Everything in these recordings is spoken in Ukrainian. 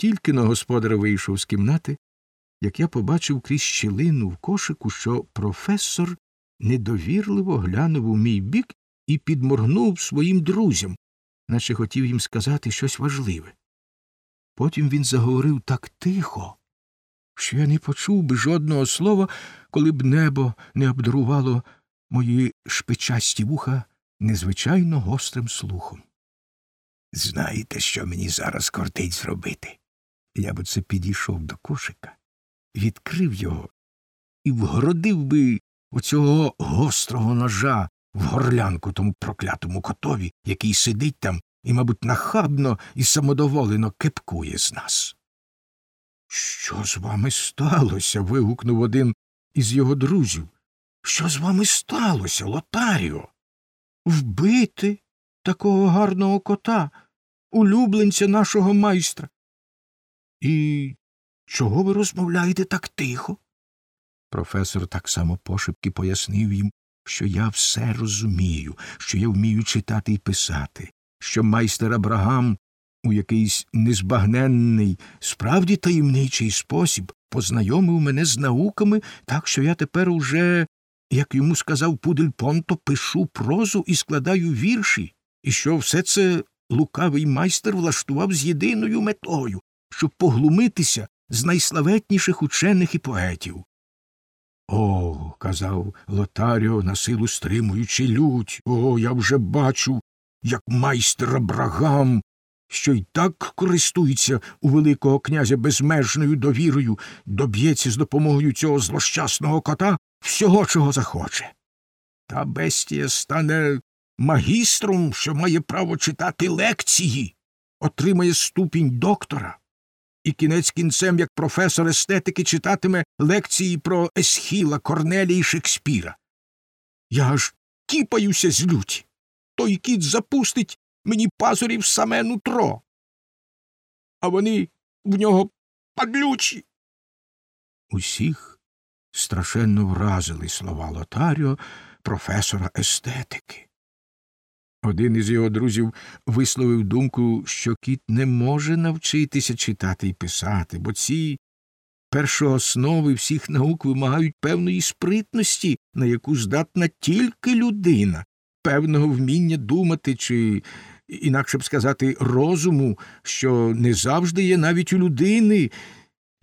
Тільки но господар вийшов з кімнати, як я побачив крізь щілину в кошику, що професор недовірливо глянув у мій бік і підморгнув своїм друзям, наче хотів їм сказати щось важливе. Потім він заговорив так тихо, що я не почув би жодного слова, коли б небо не обдарувало мої шпичасті вуха незвичайно гострим слухом. Знаєте, що мені зараз кортить зробити? Я б оце підійшов до кошика, відкрив його і вгородив би оцього гострого ножа в горлянку тому проклятому котові, який сидить там і, мабуть, нахабно і самодоволено кепкує з нас. Що з вами сталося? вигукнув один із його друзів. Що з вами сталося, Лотаріо? Вбити такого гарного кота, улюбленця нашого майстра. І чого ви розмовляєте так тихо? Професор так само пошепки пояснив їм, що я все розумію, що я вмію читати і писати, що майстер Абрагам у якийсь незбагненний, справді таємничий спосіб познайомив мене з науками, так що я тепер уже, як йому сказав Пудель Понто, пишу прозу і складаю вірші, і що все це лукавий майстер влаштував з єдиною метою, щоб поглумитися з найславетніших учених і поетів. О, казав Лотаріо, на силу стримуючи лють, о, я вже бачу, як майстер Абрагам, що й так користується у Великого князя безмежною довірою, доб'ється з допомогою цього злощасного кота всього, чого захоче. Та бестія стане магістром, що має право читати лекції, отримає ступінь доктора, і кінець кінцем, як професор естетики, читатиме лекції про Есхіла, Корнелія і Шекспіра. Я аж кіпаюся з люті. Той кіт запустить мені пазурів саме нутро. А вони в нього падлючі. Усіх страшенно вразили слова Лотаріо, професора естетики. Один із його друзів висловив думку, що кіт не може навчитися читати і писати, бо ці першооснови всіх наук вимагають певної спритності, на яку здатна тільки людина, певного вміння думати чи, інакше б сказати, розуму, що не завжди є навіть у людини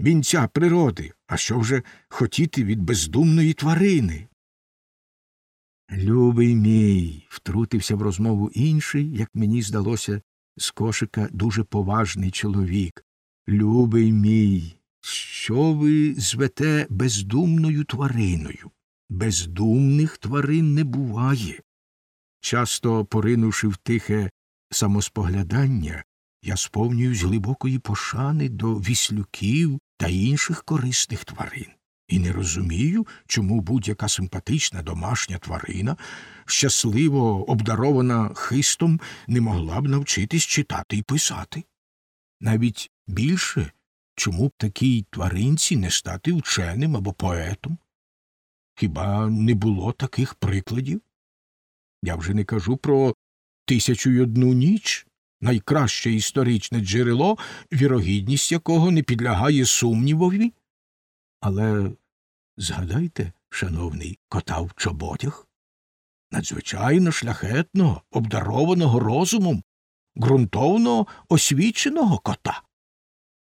вінця природи, а що вже хотіти від бездумної тварини. Любий мій, втрутився в розмову інший, як мені здалося, з кошика дуже поважний чоловік. Любий мій, що ви звете бездумною твариною? Бездумних тварин не буває. Часто поринувши в тихе самоспоглядання, я сповнююсь глибокої пошани до віслюків та інших корисних тварин і не розумію, чому будь-яка симпатична домашня тварина, щасливо обдарована хистом, не могла б навчитись читати і писати. Навіть більше, чому б такій тваринці не стати вченим або поетом? Хіба не було таких прикладів? Я вже не кажу про тисячу й одну ніч, найкраще історичне джерело, вірогідність якого не підлягає сумнівові. Але згадайте, шановний кота в чоботях, надзвичайно шляхетного, обдарованого розумом, ґрунтовно освіченого кота.